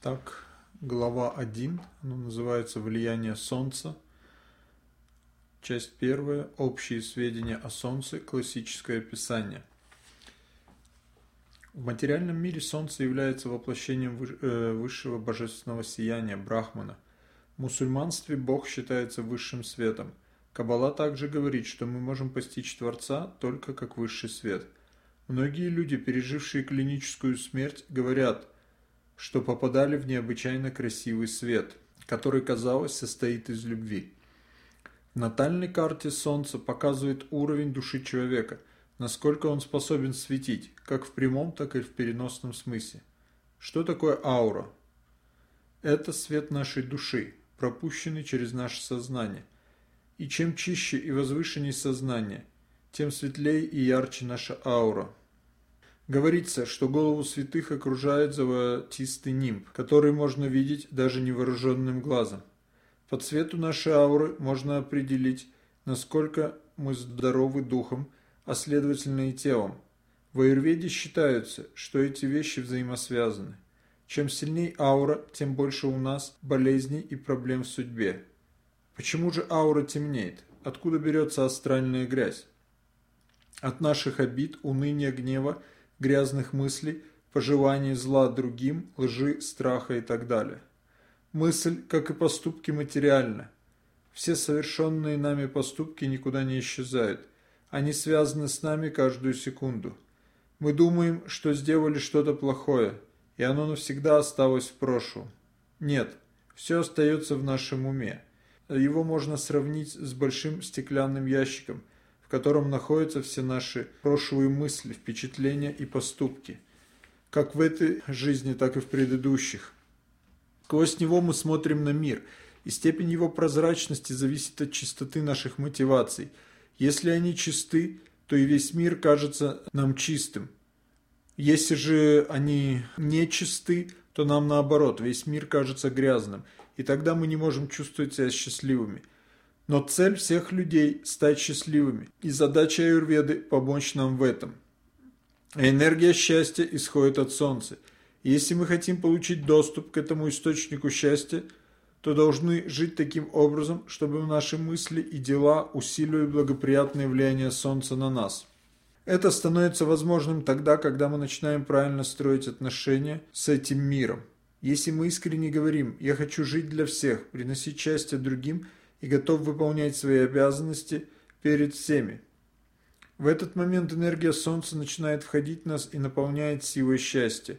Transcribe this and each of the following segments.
Так, глава 1, она называется «Влияние Солнца». Часть первая. Общие сведения о Солнце. Классическое описание. В материальном мире Солнце является воплощением э, высшего божественного сияния Брахмана. В мусульманстве Бог считается высшим светом. Каббала также говорит, что мы можем постичь Творца только как высший свет. Многие люди, пережившие клиническую смерть, говорят – что попадали в необычайно красивый свет, который, казалось, состоит из любви. В натальной карте Солнце показывает уровень души человека, насколько он способен светить, как в прямом, так и в переносном смысле. Что такое аура? Это свет нашей души, пропущенный через наше сознание. И чем чище и возвышеннее сознание, тем светлее и ярче наша аура – Говорится, что голову святых окружает золотистый нимб, который можно видеть даже невооруженным глазом. По цвету нашей ауры можно определить, насколько мы здоровы духом, а следовательно и телом. В аюрведе считается, что эти вещи взаимосвязаны. Чем сильней аура, тем больше у нас болезней и проблем в судьбе. Почему же аура темнеет? Откуда берется астральная грязь? От наших обид, уныния, гнева – грязных мыслей, пожеланий зла другим, лжи, страха и так далее. Мысль, как и поступки, материальна. Все совершенные нами поступки никуда не исчезают. Они связаны с нами каждую секунду. Мы думаем, что сделали что-то плохое, и оно навсегда осталось в прошлом. Нет, все остается в нашем уме. Его можно сравнить с большим стеклянным ящиком – в котором находятся все наши прошлые мысли, впечатления и поступки, как в этой жизни, так и в предыдущих. Сквозь него мы смотрим на мир, и степень его прозрачности зависит от чистоты наших мотиваций. Если они чисты, то и весь мир кажется нам чистым. Если же они не чисты, то нам наоборот, весь мир кажется грязным, и тогда мы не можем чувствовать себя счастливыми – но цель всех людей – стать счастливыми, и задача аюрведы – помочь нам в этом. Энергия счастья исходит от Солнца. И если мы хотим получить доступ к этому источнику счастья, то должны жить таким образом, чтобы наши мысли и дела усиливали благоприятное влияние Солнца на нас. Это становится возможным тогда, когда мы начинаем правильно строить отношения с этим миром. Если мы искренне говорим «я хочу жить для всех», приносить счастье другим – и готов выполнять свои обязанности перед всеми. В этот момент энергия Солнца начинает входить в нас и наполняет силой счастья.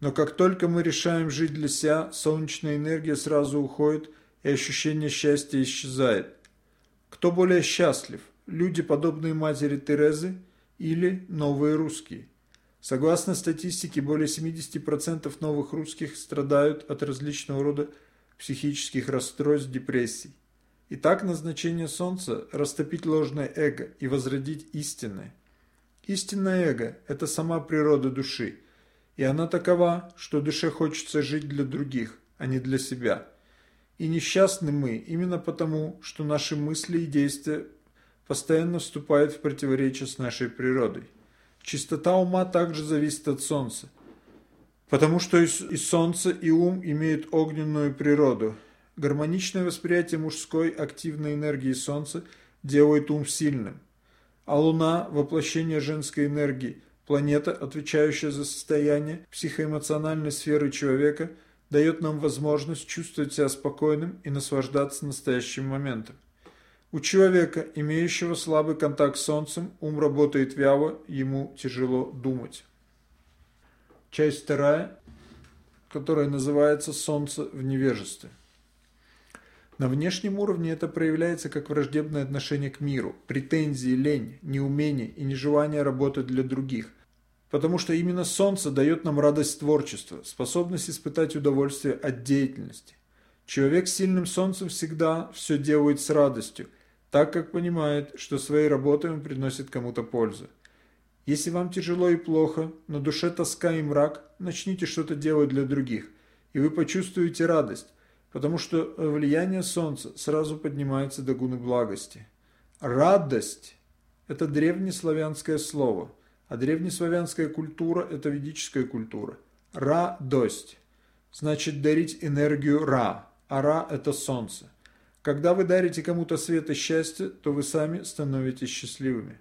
Но как только мы решаем жить для себя, солнечная энергия сразу уходит, и ощущение счастья исчезает. Кто более счастлив? Люди, подобные матери Терезы, или новые русские? Согласно статистике, более 70% новых русских страдают от различного рода психических расстройств, депрессий. Итак, назначение Солнца – растопить ложное эго и возродить истинное. Истинное эго – это сама природа души, и она такова, что душе хочется жить для других, а не для себя. И несчастны мы именно потому, что наши мысли и действия постоянно вступают в противоречие с нашей природой. Чистота ума также зависит от Солнца, потому что и Солнце, и ум имеют огненную природу – Гармоничное восприятие мужской активной энергии Солнца делает ум сильным. А Луна – воплощение женской энергии, планета, отвечающая за состояние психоэмоциональной сферы человека, дает нам возможность чувствовать себя спокойным и наслаждаться настоящим моментом. У человека, имеющего слабый контакт с Солнцем, ум работает вяло, ему тяжело думать. Часть вторая, которая называется «Солнце в невежестве». На внешнем уровне это проявляется как враждебное отношение к миру, претензии, лень, неумение и нежелание работать для других. Потому что именно солнце дает нам радость творчества, способность испытать удовольствие от деятельности. Человек с сильным солнцем всегда все делает с радостью, так как понимает, что своей работой он приносит кому-то пользу. Если вам тяжело и плохо, на душе тоска и мрак, начните что-то делать для других, и вы почувствуете радость, потому что влияние Солнца сразу поднимается до гуны благости. Радость – это древнеславянское слово, а древнеславянская культура – это ведическая культура. Радость. значит дарить энергию Ра, а Ра – это солнце. Когда вы дарите кому-то свет и счастье, то вы сами становитесь счастливыми.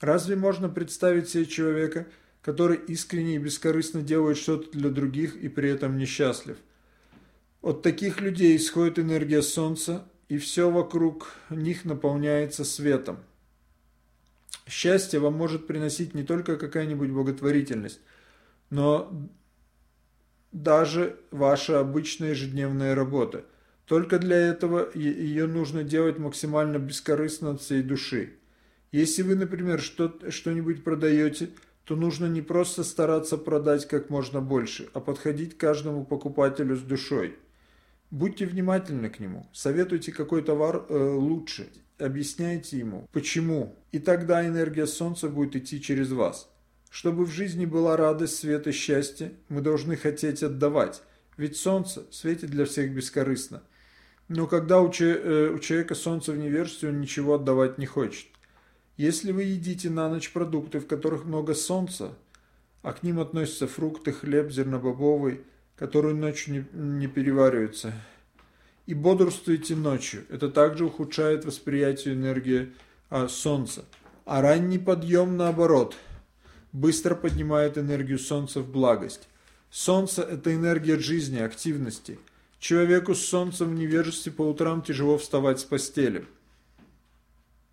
Разве можно представить себе человека, который искренне и бескорыстно делает что-то для других и при этом несчастлив? От таких людей исходит энергия солнца, и все вокруг них наполняется светом. Счастье вам может приносить не только какая-нибудь благотворительность, но даже ваша обычная ежедневная работа. Только для этого ее нужно делать максимально бескорыстно от всей души. Если вы, например, что-нибудь продаете, то нужно не просто стараться продать как можно больше, а подходить к каждому покупателю с душой. Будьте внимательны к нему, советуйте какой товар э, лучше, объясняйте ему, почему, и тогда энергия Солнца будет идти через вас. Чтобы в жизни была радость, свет и счастье, мы должны хотеть отдавать, ведь Солнце светит для всех бескорыстно. Но когда у, че, э, у человека Солнце в невежестве, он ничего отдавать не хочет. Если вы едите на ночь продукты, в которых много Солнца, а к ним относятся фрукты, хлеб, зернобобовый – которые ночью не, не перевариваются. И бодрствуйте ночью. Это также ухудшает восприятие энергии а, Солнца. А ранний подъем, наоборот, быстро поднимает энергию Солнца в благость. Солнце – это энергия жизни, активности. Человеку с Солнцем в невежестве по утрам тяжело вставать с постели.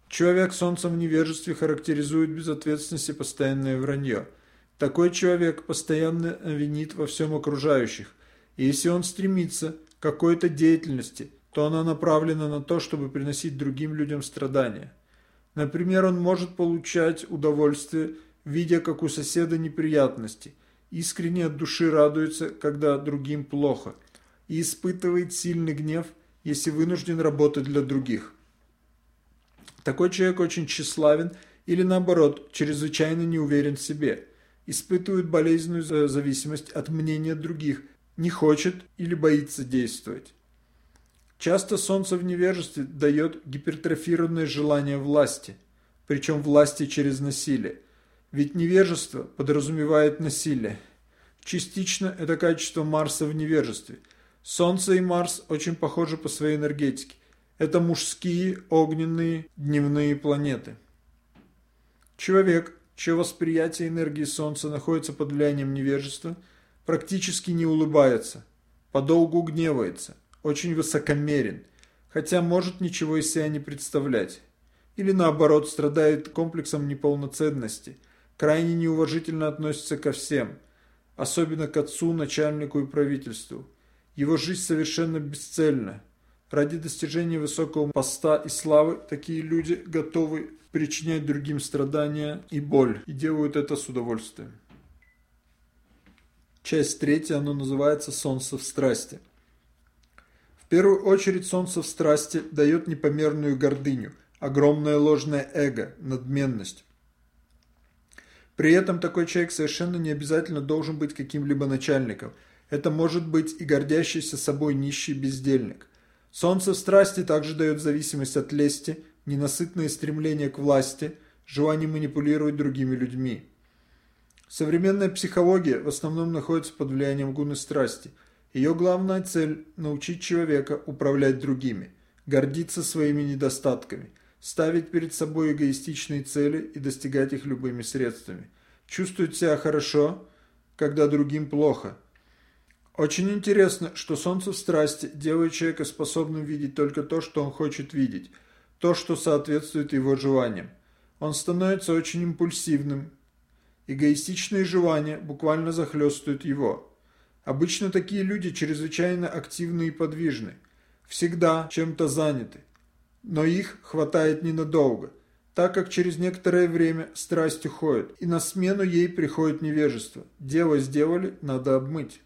Человек с Солнцем в невежестве характеризует безответственность и постоянное вранье – такой человек постоянно винит во всем окружающих, и если он стремится к какой-то деятельности, то она направлена на то, чтобы приносить другим людям страдания. Например, он может получать удовольствие, видя, как у соседа неприятности, искренне от души радуется, когда другим плохо, и испытывает сильный гнев, если вынужден работать для других. Такой человек очень тщеславен или наоборот, чрезвычайно не уверен в себе – испытывает болезненную зависимость от мнения других, не хочет или боится действовать. Часто солнце в невежестве дает гипертрофированное желание власти, причем власти через насилие. Ведь невежество подразумевает насилие. Частично это качество Марса в невежестве. Солнце и Марс очень похожи по своей энергетике. Это мужские, огненные, дневные планеты. Человек, чье восприятие энергии Солнца находится под влиянием невежества, практически не улыбается, подолгу гневается, очень высокомерен, хотя может ничего из себя не представлять. Или наоборот, страдает комплексом неполноценности, крайне неуважительно относится ко всем, особенно к отцу, начальнику и правительству. Его жизнь совершенно бесцельна. Ради достижения высокого поста и славы такие люди готовы причинять другим страдания и боль, и делают это с удовольствием. Часть третья, оно называется «Солнце в страсти». В первую очередь солнце в страсти дает непомерную гордыню, огромное ложное эго, надменность. При этом такой человек совершенно не обязательно должен быть каким-либо начальником. Это может быть и гордящийся собой нищий бездельник. Солнце в страсти также дает зависимость от лести, ненасытное стремление к власти, желание манипулировать другими людьми. Современная психология в основном находится под влиянием гуны страсти. Ее главная цель – научить человека управлять другими, гордиться своими недостатками, ставить перед собой эгоистичные цели и достигать их любыми средствами. Чувствовать себя хорошо, когда другим плохо. Очень интересно, что солнце в страсти делает человека способным видеть только то, что он хочет видеть – то, что соответствует его желаниям. Он становится очень импульсивным. Эгоистичные желания буквально захлестывают его. Обычно такие люди чрезвычайно активны и подвижны, всегда чем-то заняты. Но их хватает ненадолго, так как через некоторое время страсть уходит, и на смену ей приходит невежество. Дело сделали, надо обмыть.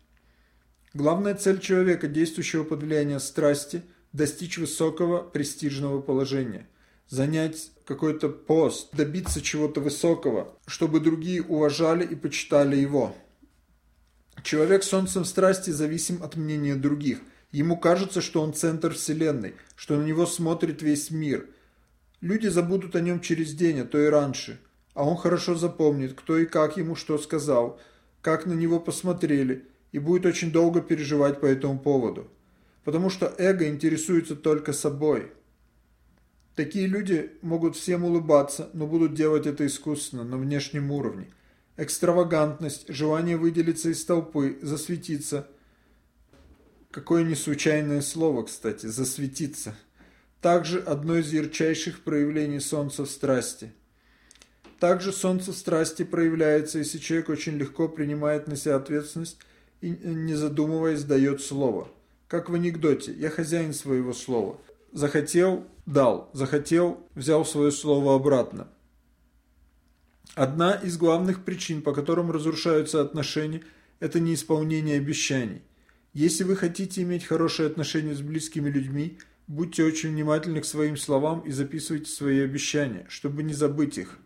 Главная цель человека, действующего под влиянием страсти – достичь высокого престижного положения, занять какой-то пост, добиться чего-то высокого, чтобы другие уважали и почитали его. Человек солнцем страсти зависим от мнения других. Ему кажется, что он центр вселенной, что на него смотрит весь мир. Люди забудут о нем через день, а то и раньше. А он хорошо запомнит, кто и как ему что сказал, как на него посмотрели, и будет очень долго переживать по этому поводу. Потому что эго интересуется только собой. Такие люди могут всем улыбаться, но будут делать это искусственно, на внешнем уровне. Экстравагантность, желание выделиться из толпы, засветиться. Какое не случайное слово, кстати, засветиться. Также одно из ярчайших проявлений солнца в страсти. Также солнце страсти проявляется, если человек очень легко принимает на себя ответственность и, не задумываясь, дает слово. Как в анекдоте «я хозяин своего слова». Захотел – дал, захотел – взял свое слово обратно. Одна из главных причин, по которым разрушаются отношения – это неисполнение обещаний. Если вы хотите иметь хорошие отношения с близкими людьми, будьте очень внимательны к своим словам и записывайте свои обещания, чтобы не забыть их.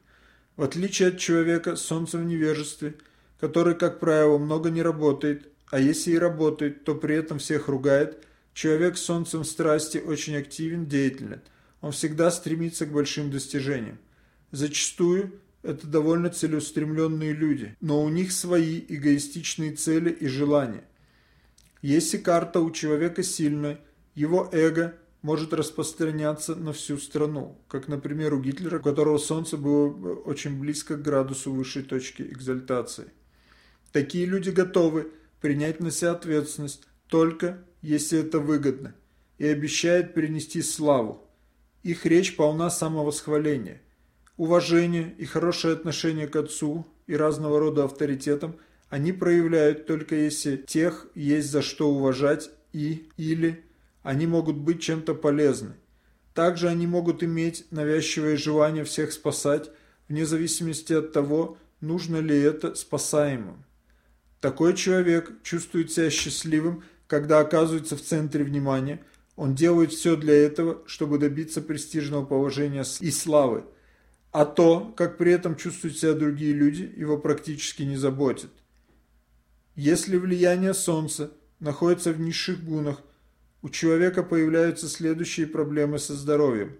В отличие от человека с солнцем в невежестве, который, как правило, много не работает, а если и работает, то при этом всех ругает, человек с солнцем страсти очень активен, деятелен. Он всегда стремится к большим достижениям. Зачастую это довольно целеустремленные люди, но у них свои эгоистичные цели и желания. Если карта у человека сильная, его эго может распространяться на всю страну, как, например, у Гитлера, у которого Солнце было очень близко к градусу высшей точки экзальтации. Такие люди готовы принять на себя ответственность только если это выгодно, и обещают принести славу. Их речь полна самовосхваления. Уважение и хорошее отношение к отцу и разного рода авторитетам они проявляют только если тех есть за что уважать и или они могут быть чем-то полезны. Также они могут иметь навязчивое желание всех спасать, вне зависимости от того, нужно ли это спасаемым. Такой человек чувствует себя счастливым, когда оказывается в центре внимания. Он делает все для этого, чтобы добиться престижного положения и славы. А то, как при этом чувствуют себя другие люди, его практически не заботит. Если влияние Солнца находится в низших гунах, у человека появляются следующие проблемы со здоровьем.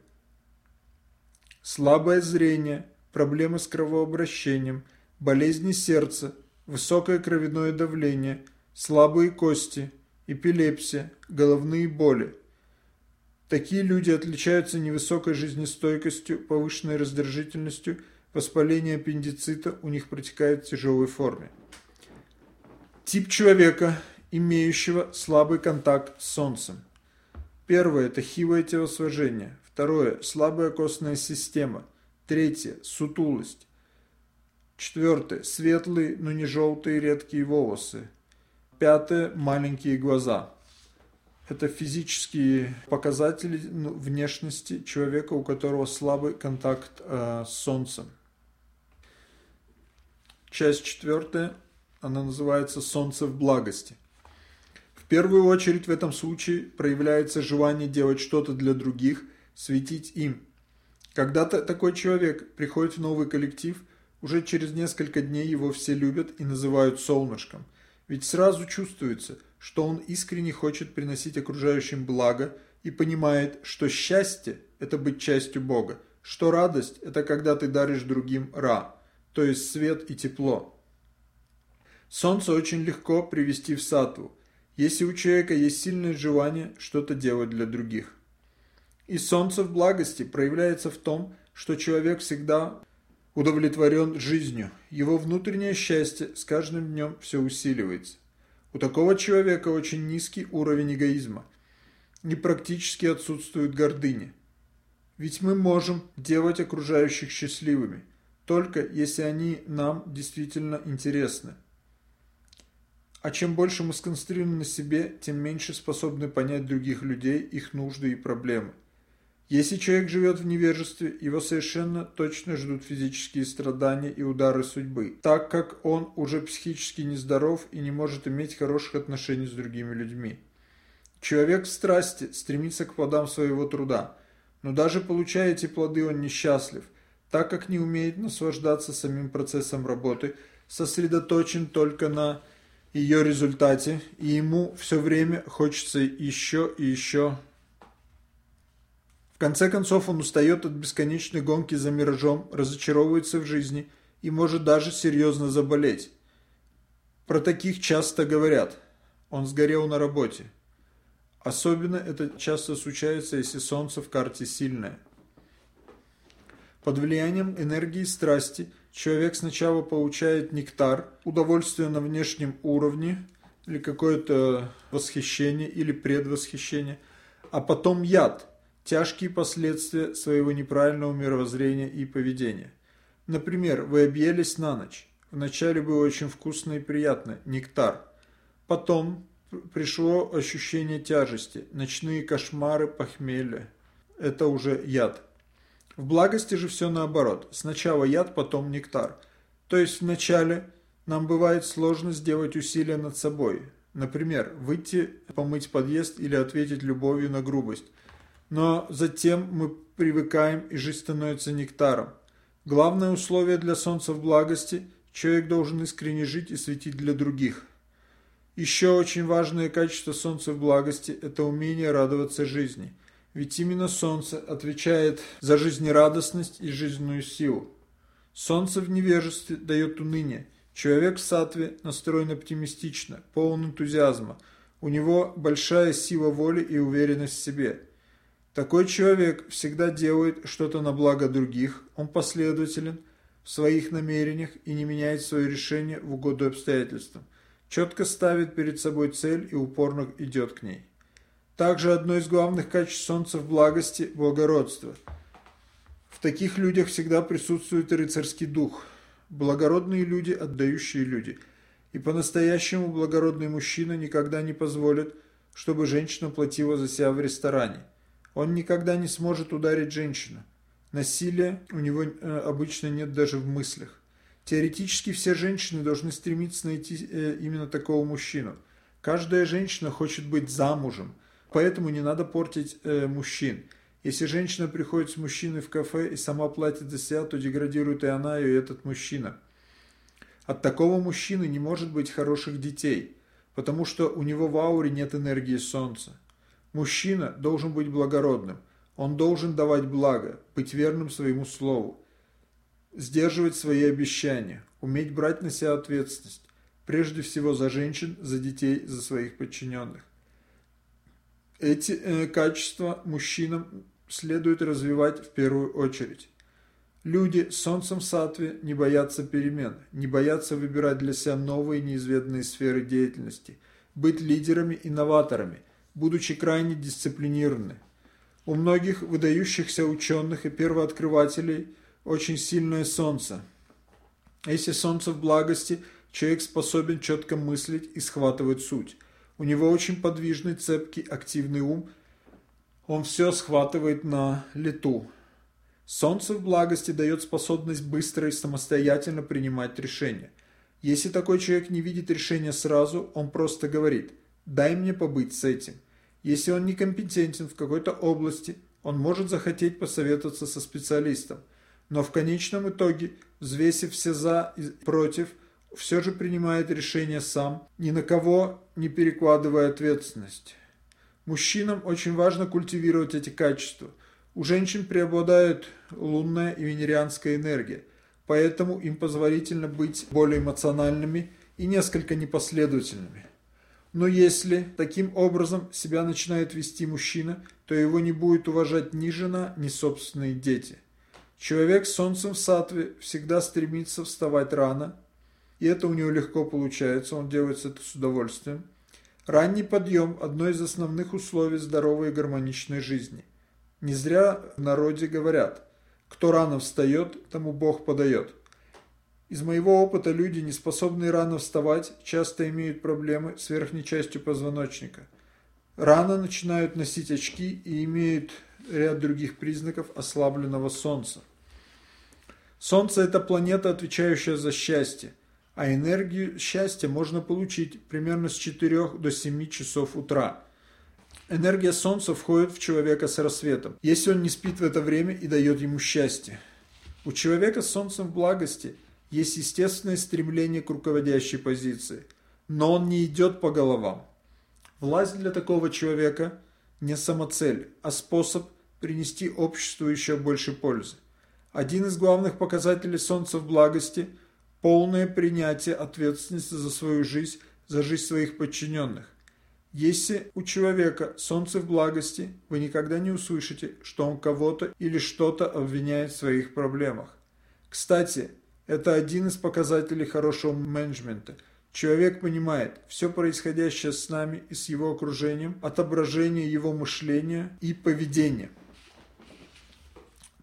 Слабое зрение, проблемы с кровообращением, болезни сердца, высокое кровяное давление, слабые кости, эпилепсия, головные боли. Такие люди отличаются невысокой жизнестойкостью, повышенной раздражительностью, воспаление аппендицита у них протекает в тяжелой форме. Тип человека, имеющего слабый контакт с Солнцем. Первое – это хилое телосложение. Второе – слабая костная система. Третье – сутулость. Четвертое – светлые, но не желтые редкие волосы. Пятое – маленькие глаза. Это физические показатели ну, внешности человека, у которого слабый контакт э, с Солнцем. Часть четвертая, она называется «Солнце в благости» первую очередь в этом случае проявляется желание делать что-то для других, светить им. Когда -то такой человек приходит в новый коллектив, уже через несколько дней его все любят и называют солнышком. Ведь сразу чувствуется, что он искренне хочет приносить окружающим благо и понимает, что счастье – это быть частью Бога, что радость – это когда ты даришь другим ра, то есть свет и тепло. Солнце очень легко привести в сатву – если у человека есть сильное желание что-то делать для других. И солнце в благости проявляется в том, что человек всегда удовлетворен жизнью. Его внутреннее счастье с каждым днем все усиливается. У такого человека очень низкий уровень эгоизма. И практически отсутствует гордыня. Ведь мы можем делать окружающих счастливыми, только если они нам действительно интересны. А чем больше мы сконцентрированы на себе, тем меньше способны понять других людей, их нужды и проблемы. Если человек живет в невежестве, его совершенно точно ждут физические страдания и удары судьбы, так как он уже психически нездоров и не может иметь хороших отношений с другими людьми. Человек в страсти стремится к плодам своего труда, но даже получая эти плоды он несчастлив, так как не умеет наслаждаться самим процессом работы, сосредоточен только на ее результате, и ему все время хочется еще и еще. Конце концов он устает от бесконечной гонки за миражом, разочаровывается в жизни и может даже серьезно заболеть. Про таких часто говорят. Он сгорел на работе. Особенно это часто случается, если солнце в карте сильное. Под влиянием энергии страсти человек сначала получает нектар, удовольствие на внешнем уровне, или какое-то восхищение, или предвосхищение, а потом яд, тяжкие последствия своего неправильного мировоззрения и поведения. Например, вы объелись на ночь. Вначале было очень вкусно и приятно, нектар. Потом пришло ощущение тяжести, ночные кошмары, похмелье. Это уже яд. В благости же все наоборот. Сначала яд, потом нектар. То есть вначале нам бывает сложно сделать усилия над собой. Например, выйти помыть подъезд или ответить любовью на грубость. Но затем мы привыкаем и жизнь становится нектаром. Главное условие для солнца в благости – человек должен искренне жить и светить для других. Еще очень важное качество солнца в благости – это умение радоваться жизни. Ведь именно солнце отвечает за жизнерадостность и жизненную силу. Солнце в невежестве дает уныние. Человек в сатве настроен оптимистично, полон энтузиазма. У него большая сила воли и уверенность в себе. Такой человек всегда делает что-то на благо других, он последователен в своих намерениях и не меняет свое решение в угоду обстоятельствам четко ставит перед собой цель и упорно идет к ней. Также одно из главных качеств Солнца в благости – благородство. В таких людях всегда присутствует рыцарский дух. Благородные люди – отдающие люди. И по-настоящему благородный мужчина никогда не позволит, чтобы женщина платила за себя в ресторане. Он никогда не сможет ударить женщину. Насилия у него э, обычно нет даже в мыслях. Теоретически все женщины должны стремиться найти э, именно такого мужчину. Каждая женщина хочет быть замужем, поэтому не надо портить э, мужчин. Если женщина приходит с мужчиной в кафе и сама платит за себя, то деградирует и она, и этот мужчина. От такого мужчины не может быть хороших детей, потому что у него в ауре нет энергии солнца. Мужчина должен быть благородным, он должен давать благо, быть верным своему слову сдерживать свои обещания, уметь брать на себя ответственность, прежде всего за женщин, за детей, за своих подчиненных. Эти э, качества мужчинам следует развивать в первую очередь. Люди с солнцем сатве не боятся перемен, не боятся выбирать для себя новые неизведанные сферы деятельности, быть лидерами и новаторами, будучи крайне дисциплинированы. У многих выдающихся ученых и первооткрывателей – очень сильное солнце. Если солнце в благости, человек способен четко мыслить и схватывать суть. У него очень подвижный, цепкий, активный ум. Он все схватывает на лету. Солнце в благости дает способность быстро и самостоятельно принимать решения. Если такой человек не видит решения сразу, он просто говорит «дай мне побыть с этим». Если он некомпетентен в какой-то области, он может захотеть посоветоваться со специалистом – но в конечном итоге, взвесив все «за» и «против», все же принимает решение сам, ни на кого не перекладывая ответственность. Мужчинам очень важно культивировать эти качества. У женщин преобладает лунная и венерианская энергия, поэтому им позволительно быть более эмоциональными и несколько непоследовательными. Но если таким образом себя начинает вести мужчина, то его не будет уважать ни жена, ни собственные дети – Человек с солнцем в сатве всегда стремится вставать рано, и это у него легко получается, он делает это с удовольствием. Ранний подъем – одно из основных условий здоровой и гармоничной жизни. Не зря в народе говорят «кто рано встает, тому Бог подает». Из моего опыта люди, не способные рано вставать, часто имеют проблемы с верхней частью позвоночника. Рано начинают носить очки и имеют ряд других признаков ослабленного солнца. Солнце – это планета, отвечающая за счастье, а энергию счастья можно получить примерно с 4 до 7 часов утра. Энергия Солнца входит в человека с рассветом, если он не спит в это время и дает ему счастье. У человека с Солнцем в благости есть естественное стремление к руководящей позиции, но он не идет по головам. Власть для такого человека не самоцель, а способ принести обществу еще больше пользы. Один из главных показателей Солнца в благости полное принятие ответственности за свою жизнь, за жизнь своих подчиненных. Если у человека солнце в благости, вы никогда не услышите, что он кого-то или что-то обвиняет в своих проблемах. Кстати, это один из показателей хорошего менеджмента. Человек понимает, все происходящее с нами и с его окружением – отображение его мышления и поведения –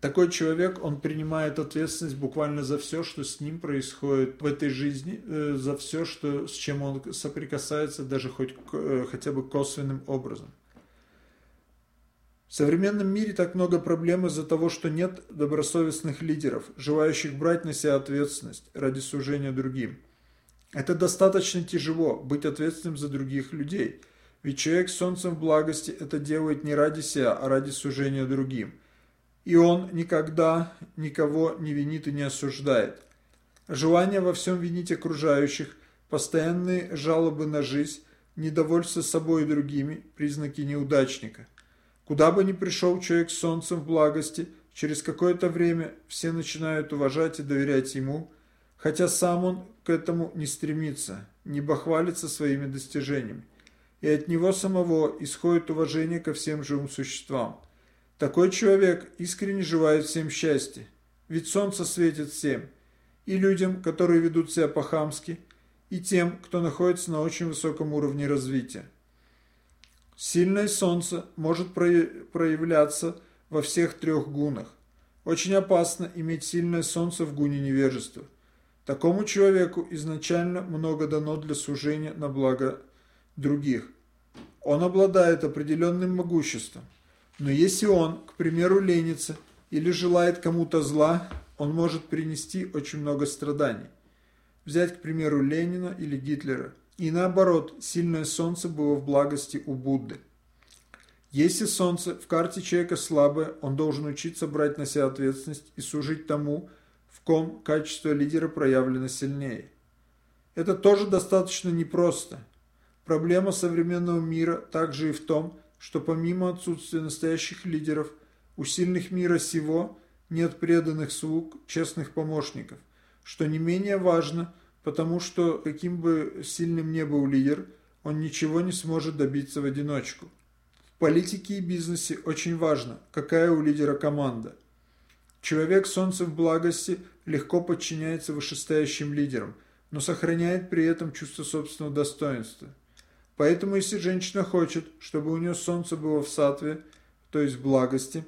такой человек, он принимает ответственность буквально за все, что с ним происходит в этой жизни, э, за все, что, с чем он соприкасается, даже хоть э, хотя бы косвенным образом. В современном мире так много проблем из-за того, что нет добросовестных лидеров, желающих брать на себя ответственность ради служения другим. Это достаточно тяжело, быть ответственным за других людей. Ведь человек с солнцем в благости это делает не ради себя, а ради служения другим – и он никогда никого не винит и не осуждает. Желание во всем винить окружающих, постоянные жалобы на жизнь, недовольство собой и другими – признаки неудачника. Куда бы ни пришел человек с солнцем в благости, через какое-то время все начинают уважать и доверять ему, хотя сам он к этому не стремится, не бахвалится своими достижениями. И от него самого исходит уважение ко всем живым существам – такой человек искренне желает всем счастья, ведь солнце светит всем, и людям, которые ведут себя по-хамски, и тем, кто находится на очень высоком уровне развития. Сильное солнце может проявляться во всех трех гунах. Очень опасно иметь сильное солнце в гуне невежества. Такому человеку изначально много дано для служения на благо других. Он обладает определенным могуществом. Но если он, к примеру, ленится или желает кому-то зла, он может принести очень много страданий. Взять, к примеру, Ленина или Гитлера. И наоборот, сильное солнце было в благости у Будды. Если солнце в карте человека слабое, он должен учиться брать на себя ответственность и служить тому, в ком качество лидера проявлено сильнее. Это тоже достаточно непросто. Проблема современного мира также и в том, что помимо отсутствия настоящих лидеров, у сильных мира сего нет преданных слуг, честных помощников, что не менее важно, потому что каким бы сильным ни был лидер, он ничего не сможет добиться в одиночку. В политике и бизнесе очень важно, какая у лидера команда. Человек солнцем в благости легко подчиняется вышестоящим лидерам, но сохраняет при этом чувство собственного достоинства – Поэтому, если женщина хочет, чтобы у нее солнце было в сатве, то есть в благости,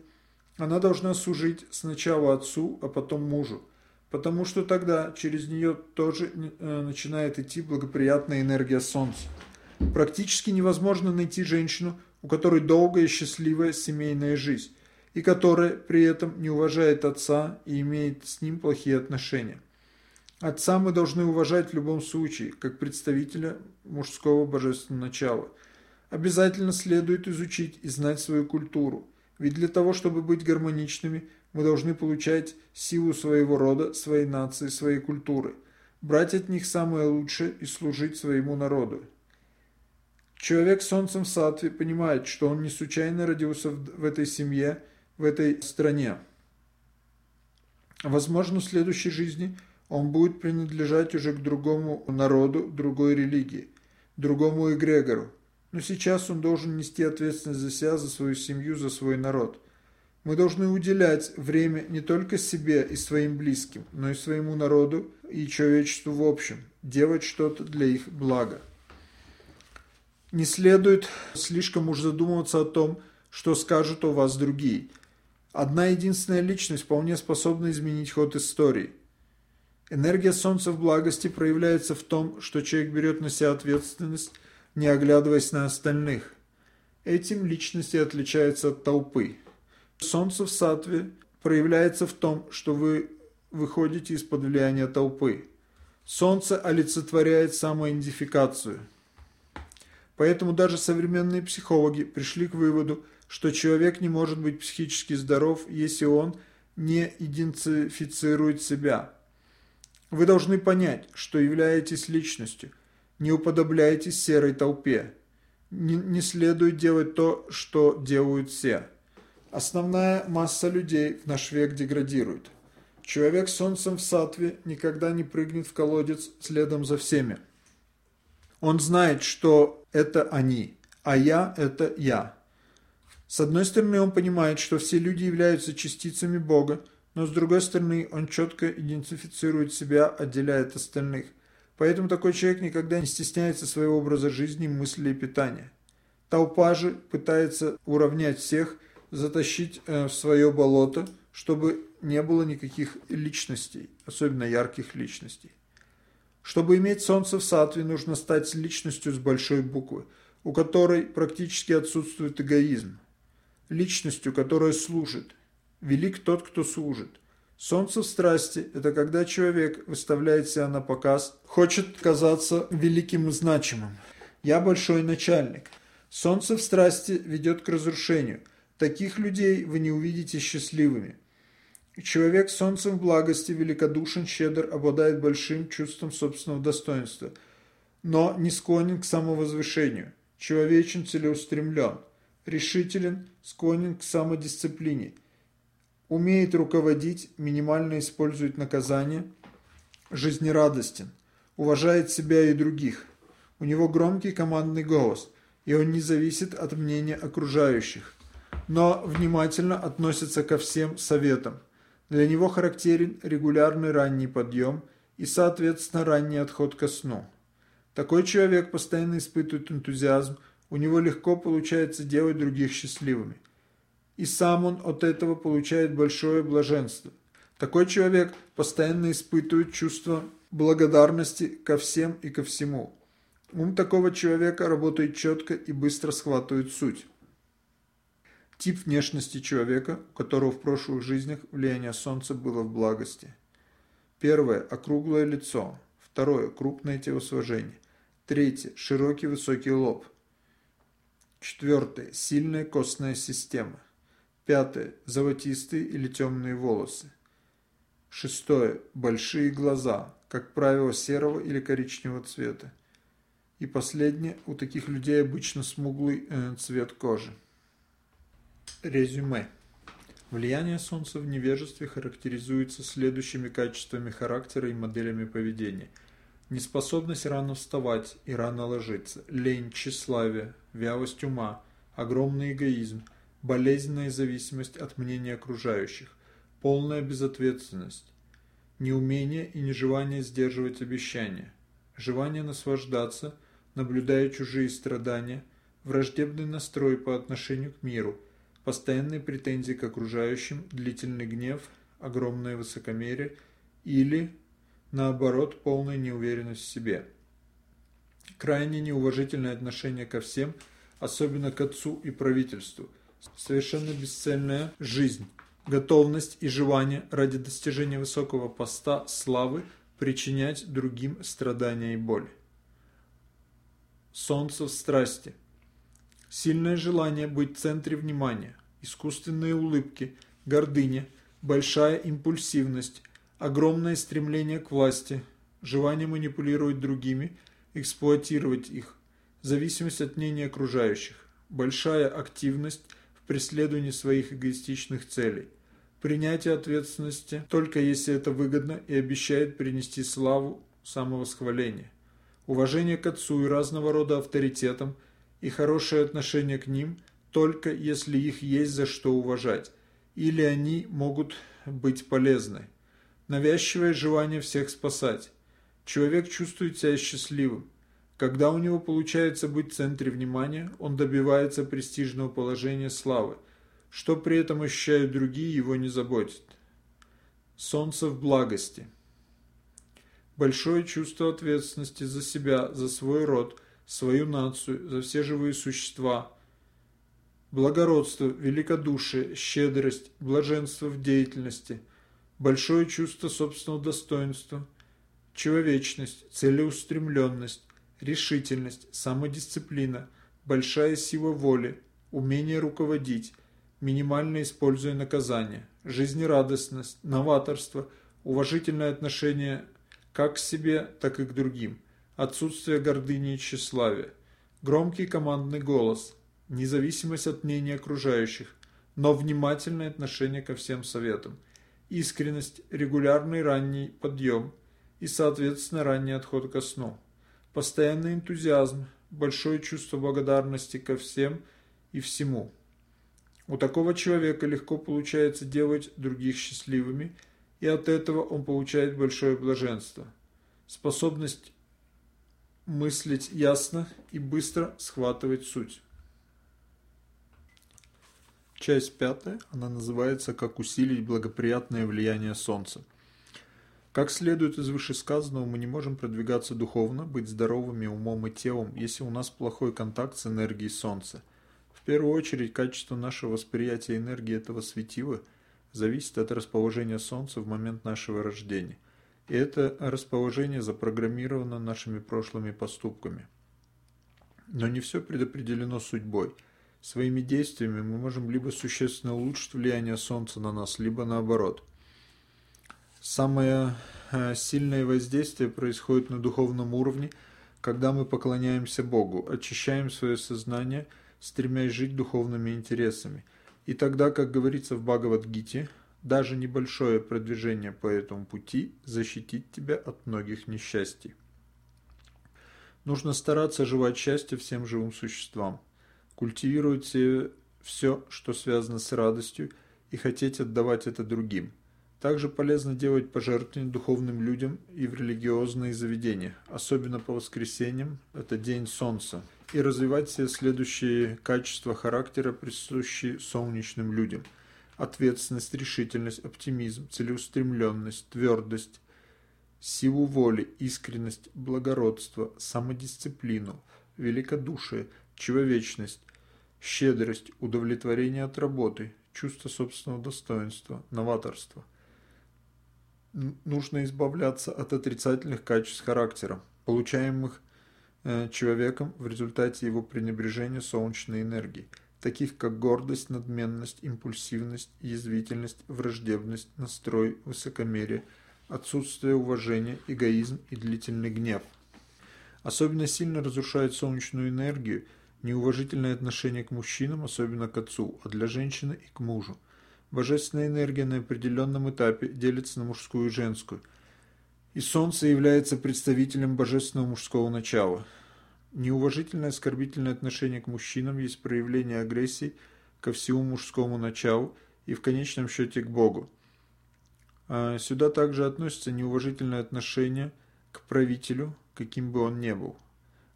она должна служить сначала отцу, а потом мужу, потому что тогда через нее тоже э, начинает идти благоприятная энергия солнца. Практически невозможно найти женщину, у которой долгая и счастливая семейная жизнь, и которая при этом не уважает отца и имеет с ним плохие отношения. Отца мы должны уважать в любом случае, как представителя мужского божественного начала. Обязательно следует изучить и знать свою культуру, ведь для того, чтобы быть гармоничными, мы должны получать силу своего рода, своей нации, своей культуры, брать от них самое лучшее и служить своему народу. Человек с солнцем в сатве понимает, что он не случайно родился в этой семье, в этой стране. Возможно, в следующей жизни – он будет принадлежать уже к другому народу, другой религии, другому эгрегору. Но сейчас он должен нести ответственность за себя, за свою семью, за свой народ. Мы должны уделять время не только себе и своим близким, но и своему народу и человечеству в общем, делать что-то для их блага. Не следует слишком уж задумываться о том, что скажут о вас другие. Одна единственная личность вполне способна изменить ход истории. Энергия Солнца в благости проявляется в том, что человек берет на себя ответственность, не оглядываясь на остальных. Этим личности отличаются от толпы. Солнце в сатве проявляется в том, что вы выходите из-под влияния толпы. Солнце олицетворяет самоидентификацию. Поэтому даже современные психологи пришли к выводу, что человек не может быть психически здоров, если он не идентифицирует себя – вы должны понять, что являетесь личностью. Не уподобляйтесь серой толпе. Не, не следует делать то, что делают все. Основная масса людей в наш век деградирует. Человек с солнцем в сатве никогда не прыгнет в колодец следом за всеми. Он знает, что это они, а я – это я. С одной стороны, он понимает, что все люди являются частицами Бога, но с другой стороны, он четко идентифицирует себя, отделяя от остальных. Поэтому такой человек никогда не стесняется своего образа жизни, мысли и питания. Толпа же пытается уравнять всех, затащить э, в свое болото, чтобы не было никаких личностей, особенно ярких личностей. Чтобы иметь солнце в сатве, нужно стать личностью с большой буквы, у которой практически отсутствует эгоизм. Личностью, которая служит. Велик тот, кто служит. Солнце в страсти – это когда человек выставляет себя на показ, хочет казаться великим и значимым. Я большой начальник. Солнце в страсти ведет к разрушению. Таких людей вы не увидите счастливыми. Человек с солнцем в благости, великодушен, щедр, обладает большим чувством собственного достоинства, но не склонен к самовозвышению, человечен, целеустремлен, решителен, склонен к самодисциплине, умеет руководить, минимально использует наказание, жизнерадостен, уважает себя и других. У него громкий командный голос, и он не зависит от мнения окружающих, но внимательно относится ко всем советам. Для него характерен регулярный ранний подъем и, соответственно, ранний отход ко сну. Такой человек постоянно испытывает энтузиазм, у него легко получается делать других счастливыми. И сам он от этого получает большое блаженство. Такой человек постоянно испытывает чувство благодарности ко всем и ко всему. Ум такого человека работает четко и быстро схватывает суть. Тип внешности человека, у которого в прошлых жизнях влияние солнца было в благости. Первое – округлое лицо. Второе – крупное телосложение. Третье – широкий высокий лоб. Четвертое – сильная костная система. Пятое – золотистые или темные волосы. Шестое – большие глаза, как правило, серого или коричневого цвета. И последнее – у таких людей обычно смуглый э, цвет кожи. Резюме. Влияние Солнца в невежестве характеризуется следующими качествами характера и моделями поведения. Неспособность рано вставать и рано ложиться, лень, тщеславие, вялость ума, огромный эгоизм, болезненная зависимость от мнения окружающих, полная безответственность, неумение и нежелание сдерживать обещания, желание наслаждаться, наблюдая чужие страдания, враждебный настрой по отношению к миру – постоянные претензии к окружающим, длительный гнев, огромное высокомерие или, наоборот, полная неуверенность в себе. Крайне неуважительное отношение ко всем, особенно к отцу и правительству. Совершенно бесцельная жизнь. Готовность и желание ради достижения высокого поста славы причинять другим страдания и боль. Солнце в страсти – Сильное желание быть в центре внимания, искусственные улыбки, гордыня, большая импульсивность, огромное стремление к власти, желание манипулировать другими, эксплуатировать их, зависимость от мнения окружающих, большая активность в преследовании своих эгоистичных целей, принятие ответственности только если это выгодно и обещает принести славу самовосхваления, уважение к отцу и разного рода авторитетам – и хорошее отношение к ним, только если их есть за что уважать, или они могут быть полезны. Навязчивое желание всех спасать. Человек чувствует себя счастливым. Когда у него получается быть в центре внимания, он добивается престижного положения славы. Что при этом ощущают другие, его не заботит. Солнце в благости. Большое чувство ответственности за себя, за свой род – свою нацию, за все живые существа. Благородство, великодушие, щедрость, блаженство в деятельности, большое чувство собственного достоинства, человечность, целеустремленность, решительность, самодисциплина, большая сила воли, умение руководить, минимально используя наказание, жизнерадостность, новаторство, уважительное отношение как к себе, так и к другим – отсутствие гордыни и тщеславия, громкий командный голос, независимость от мнения окружающих, но внимательное отношение ко всем советам, искренность, регулярный ранний подъем и, соответственно, ранний отход ко сну, постоянный энтузиазм, большое чувство благодарности ко всем и всему. У такого человека легко получается делать других счастливыми, и от этого он получает большое блаженство. Способность мыслить ясно и быстро схватывать суть. Часть пятая, она называется «Как усилить благоприятное влияние Солнца». Как следует из вышесказанного, мы не можем продвигаться духовно, быть здоровыми умом и телом, если у нас плохой контакт с энергией Солнца. В первую очередь, качество нашего восприятия энергии этого светила зависит от расположения Солнца в момент нашего рождения. И это расположение запрограммировано нашими прошлыми поступками. Но не все предопределено судьбой – Своими действиями мы можем либо существенно улучшить влияние Солнца на нас, либо наоборот. Самое э, сильное воздействие происходит на духовном уровне, когда мы поклоняемся Богу, очищаем свое сознание, стремясь жить духовными интересами. И тогда, как говорится в Бхагавадгите, даже небольшое продвижение по этому пути защитит тебя от многих несчастий. Нужно стараться желать счастья всем живым существам. Культивируйте все, что связано с радостью, и хотеть отдавать это другим. Также полезно делать пожертвования духовным людям и в религиозные заведения, особенно по воскресеньям, это день солнца, и развивать все следующие качества характера, присущие солнечным людям. Ответственность, решительность, оптимизм, целеустремленность, твердость, силу воли, искренность, благородство, самодисциплину, великодушие, человечность, щедрость, удовлетворение от работы, чувство собственного достоинства, новаторство. Нужно избавляться от отрицательных качеств характера, получаемых э, человеком в результате его пренебрежения солнечной энергией, таких как гордость, надменность, импульсивность, язвительность, враждебность, настрой, высокомерие, отсутствие уважения, эгоизм и длительный гнев. Особенно сильно разрушает солнечную энергию – неуважительное отношение к мужчинам, особенно к отцу, а для женщины и к мужу. Божественная энергия на определенном этапе делится на мужскую и женскую. И Солнце является представителем божественного мужского начала. Неуважительное оскорбительное отношение к мужчинам есть проявление агрессии ко всему мужскому началу и в конечном счете к Богу. А сюда также относится неуважительное отношение к правителю, каким бы он ни был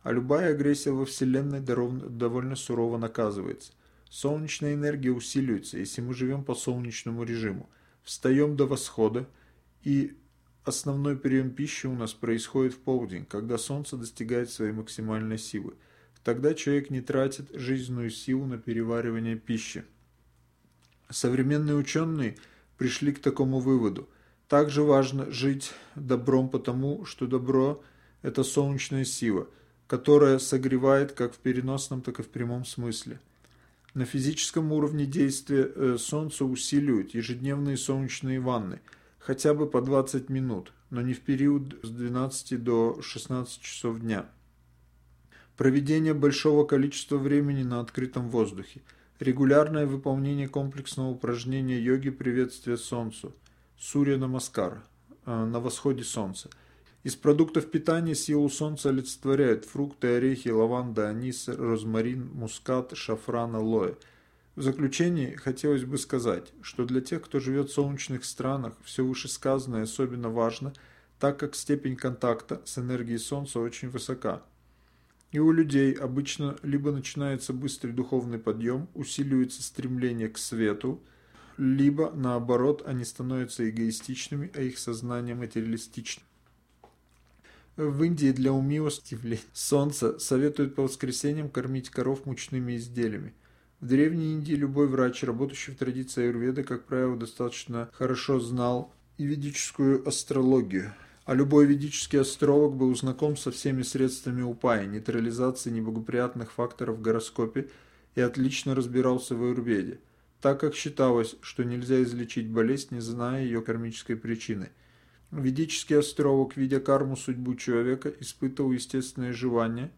а любая агрессия во Вселенной довольно сурово наказывается. Солнечная энергия усиливается, если мы живем по солнечному режиму. Встаем до восхода, и основной прием пищи у нас происходит в полдень, когда Солнце достигает своей максимальной силы. Тогда человек не тратит жизненную силу на переваривание пищи. Современные ученые пришли к такому выводу. Также важно жить добром потому, что добро – это солнечная сила – которая согревает как в переносном, так и в прямом смысле. На физическом уровне действия э, солнце усиливают ежедневные солнечные ванны, хотя бы по 20 минут, но не в период с 12 до 16 часов дня. Проведение большого количества времени на открытом воздухе, регулярное выполнение комплексного упражнения йоги приветствия солнцу, Сурья Намаскара, э, на восходе солнца – из продуктов питания силу солнца олицетворяют фрукты, орехи, лаванда, анис, розмарин, мускат, шафран, алоэ. В заключение хотелось бы сказать, что для тех, кто живет в солнечных странах, все вышесказанное особенно важно, так как степень контакта с энергией солнца очень высока. И у людей обычно либо начинается быстрый духовный подъем, усиливается стремление к свету, либо наоборот они становятся эгоистичными, а их сознание материалистичным. В Индии для умилостивления солнца советуют по воскресеньям кормить коров мучными изделиями. В Древней Индии любой врач, работающий в традиции аюрведы, как правило, достаточно хорошо знал и ведическую астрологию. А любой ведический астролог был знаком со всеми средствами упая, нейтрализации неблагоприятных факторов в гороскопе и отлично разбирался в аюрведе, так как считалось, что нельзя излечить болезнь, не зная ее кармической причины – Ведический астролог, видя карму судьбу человека, испытывал естественное желание,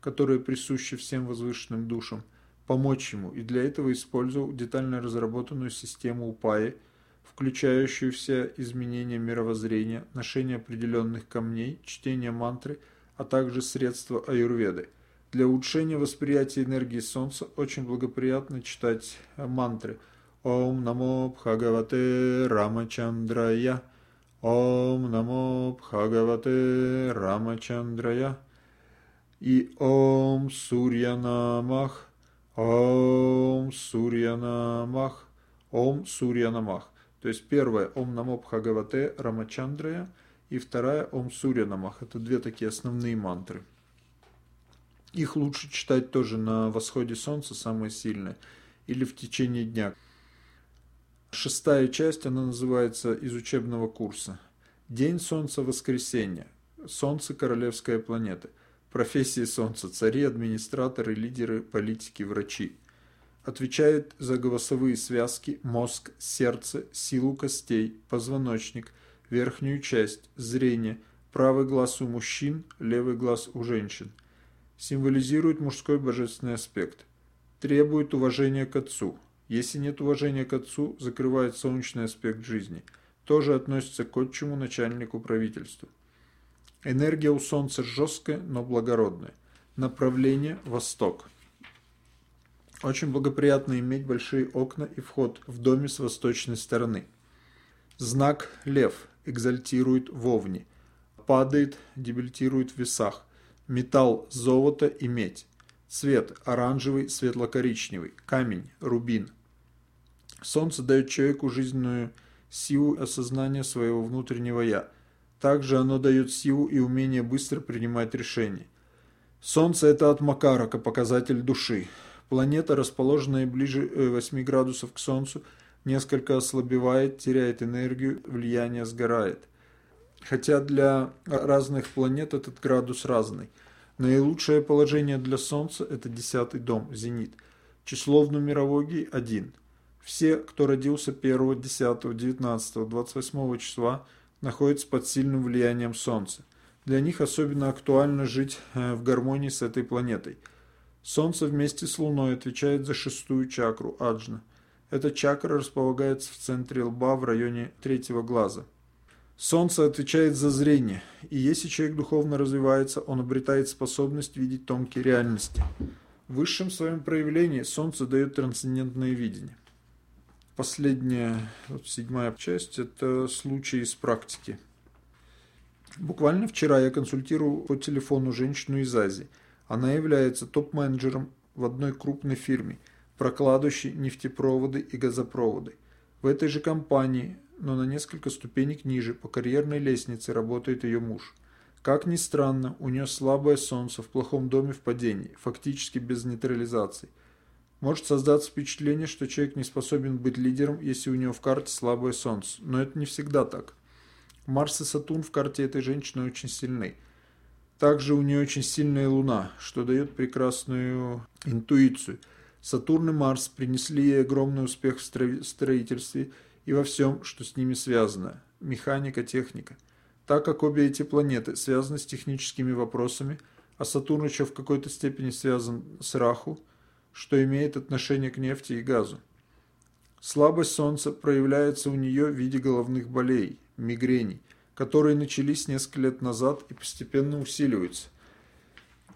которое присуще всем возвышенным душам, помочь ему, и для этого использовал детально разработанную систему упаи, включающую все изменения мировоззрения, ношение определенных камней, чтение мантры, а также средства аюрведы. Для улучшения восприятия энергии Солнца очень благоприятно читать мантры. «Ом намо бхагавате рамачандрая», «Ом намо бхагавате рамачандрая» и «Ом сурьянамах», «Ом сурьянамах», «Ом сурьянамах». То есть первая «Ом намо бхагавате рамачандрая» и вторая «Ом сурьянамах». Это две такие основные мантры. Их лучше читать тоже на восходе солнца, самые сильные, или в течение дня. Шестая часть, она называется из учебного курса. День Солнца, воскресенье. Солнце – королевская планета. Профессии Солнца – цари, администраторы, лидеры, политики, врачи. Отвечает за голосовые связки, мозг, сердце, силу костей, позвоночник, верхнюю часть, зрение, правый глаз у мужчин, левый глаз у женщин – символизирует мужской божественный аспект. Требует уважения к отцу. Если нет уважения к отцу, закрывает солнечный аспект жизни. Тоже относится к отчему начальнику правительства. Энергия у Солнца жесткая, но благородная. Направление – восток. Очень благоприятно иметь большие окна и вход в доме с восточной стороны. Знак Лев экзальтирует в Овне. Падает, дебильтирует в весах. Металл – золото и медь. Цвет – оранжевый, светло-коричневый. Камень – рубин. Солнце дает человеку жизненную силу осознания своего внутреннего «я». Также оно дает силу и умение быстро принимать решения. Солнце – это от Макарака, показатель души. Планета, расположенная ближе 8 э, градусов к Солнцу, несколько ослабевает, теряет энергию, влияние сгорает – хотя для разных планет этот градус разный. Наилучшее положение для Солнца – это десятый дом, зенит. Число в нумерологии – 1. Все, кто родился 1, 10, 19, 28 числа, находятся под сильным влиянием Солнца. Для них особенно актуально жить э, в гармонии с этой планетой. Солнце вместе с Луной отвечает за шестую чакру – Аджна. Эта чакра располагается в центре лба в районе третьего глаза – Солнце отвечает за зрение, и если человек духовно развивается, он обретает способность видеть тонкие реальности. В высшем своем проявлении Солнце дает трансцендентное видение. Последняя, вот седьмая часть, это случаи из практики. Буквально вчера я консультировал по телефону женщину из Азии. Она является топ-менеджером в одной крупной фирме, прокладывающей нефтепроводы и газопроводы. В этой же компании но на несколько ступенек ниже по карьерной лестнице работает ее муж. Как ни странно, у нее слабое солнце в плохом доме в падении, фактически без нейтрализации. Может создаться впечатление, что человек не способен быть лидером, если у него в карте слабое солнце, но это не всегда так. Марс и Сатурн в карте этой женщины очень сильны. Также у нее очень сильная луна, что дает прекрасную интуицию. Сатурн и Марс принесли ей огромный успех в строительстве – и во всем, что с ними связано – механика, техника. Так как обе эти планеты связаны с техническими вопросами, а Сатурн еще в какой-то степени связан с Раху, что имеет отношение к нефти и газу. Слабость Солнца проявляется у нее в виде головных болей, мигрений, которые начались несколько лет назад и постепенно усиливаются.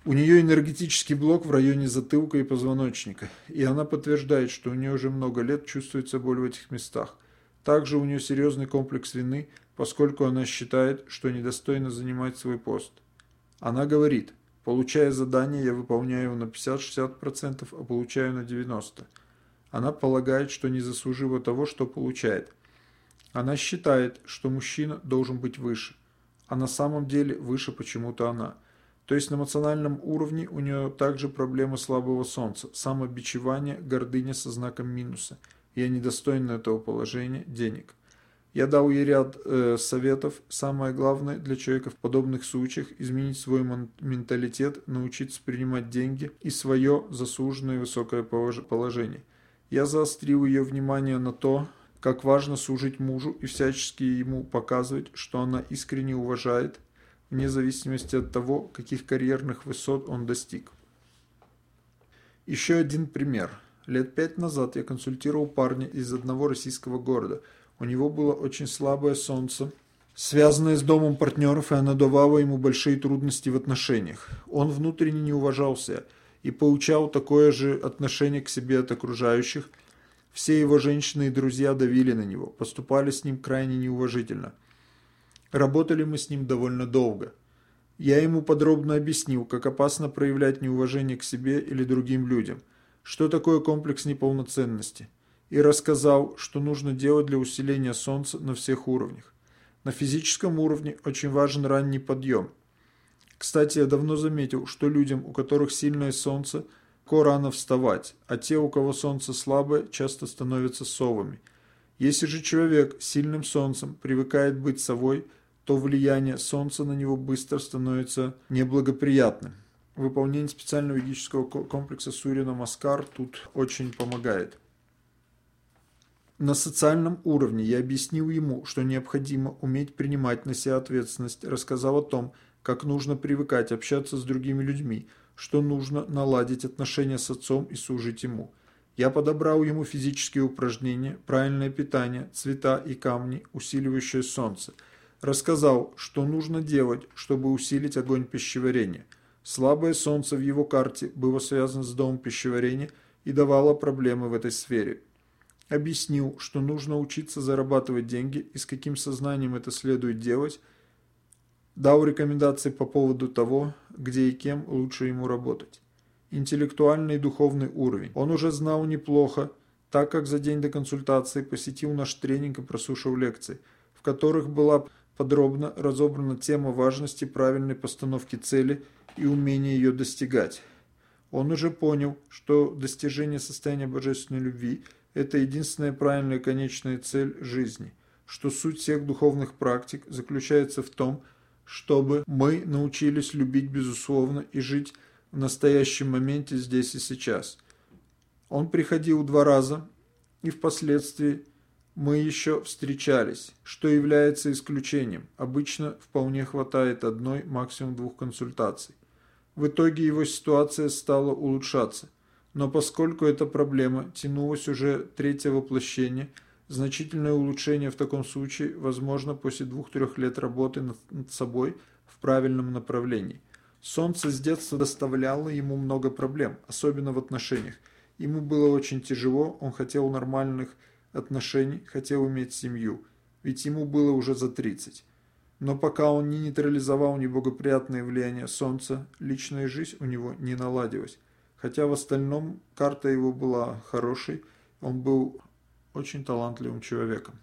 У нее энергетический блок в районе затылка и позвоночника, и она подтверждает, что у нее уже много лет чувствуется боль в этих местах – также у нее серьезный комплекс вины, поскольку она считает, что недостойна занимать свой пост. Она говорит, получая задание, я выполняю его на 50-60%, а получаю на 90%. Она полагает, что не заслужила того, что получает. Она считает, что мужчина должен быть выше, а на самом деле выше почему-то она. То есть на эмоциональном уровне у нее также проблема слабого солнца, самобичевание, гордыня со знаком минуса – я недостоин этого положения денег. Я дал ей ряд э, советов. Самое главное для человека в подобных случаях – изменить свой менталитет, научиться принимать деньги и свое заслуженное высокое положение. Я заострил ее внимание на то, как важно служить мужу и всячески ему показывать, что она искренне уважает, вне зависимости от того, каких карьерных высот он достиг. Еще один пример – Лет пять назад я консультировал парня из одного российского города. У него было очень слабое солнце, связанное с домом партнеров, и оно давало ему большие трудности в отношениях. Он внутренне не уважался и получал такое же отношение к себе от окружающих. Все его женщины и друзья давили на него, поступали с ним крайне неуважительно. Работали мы с ним довольно долго. Я ему подробно объяснил, как опасно проявлять неуважение к себе или другим людям, что такое комплекс неполноценности – и рассказал, что нужно делать для усиления солнца на всех уровнях. На физическом уровне очень важен ранний подъем. Кстати, я давно заметил, что людям, у которых сильное солнце, ко рано вставать, а те, у кого солнце слабое, часто становятся совами. Если же человек с сильным солнцем привыкает быть совой, то влияние солнца на него быстро становится неблагоприятным. Выполнение специального ведического комплекса Сурина Маскар тут очень помогает. На социальном уровне я объяснил ему, что необходимо уметь принимать на себя ответственность, рассказал о том, как нужно привыкать общаться с другими людьми, что нужно наладить отношения с отцом и служить ему. Я подобрал ему физические упражнения, правильное питание, цвета и камни, усиливающие солнце. Рассказал, что нужно делать, чтобы усилить огонь пищеварения. Слабое солнце в его карте было связано с домом пищеварения и давало проблемы в этой сфере. Объяснил, что нужно учиться зарабатывать деньги и с каким сознанием это следует делать. Дал рекомендации по поводу того, где и кем лучше ему работать. Интеллектуальный и духовный уровень. Он уже знал неплохо, так как за день до консультации посетил наш тренинг и прослушал лекции, в которых была подробно разобрана тема важности правильной постановки цели и умения ее достигать. Он уже понял, что достижение состояния божественной любви – это единственная правильная конечная цель жизни, что суть всех духовных практик заключается в том, чтобы мы научились любить безусловно и жить в настоящем моменте здесь и сейчас. Он приходил два раза, и впоследствии мы еще встречались, что является исключением. Обычно вполне хватает одной, максимум двух консультаций. В итоге его ситуация стала улучшаться – но поскольку эта проблема тянулась уже третье воплощение, значительное улучшение в таком случае возможно после двух-трех лет работы над, собой в правильном направлении. Солнце с детства доставляло ему много проблем, особенно в отношениях. Ему было очень тяжело, он хотел нормальных отношений, хотел иметь семью, ведь ему было уже за 30. Но пока он не нейтрализовал неблагоприятное влияние Солнца, личная жизнь у него не наладилась. Хотя в остальном карта его была хорошей, он был очень талантливым человеком.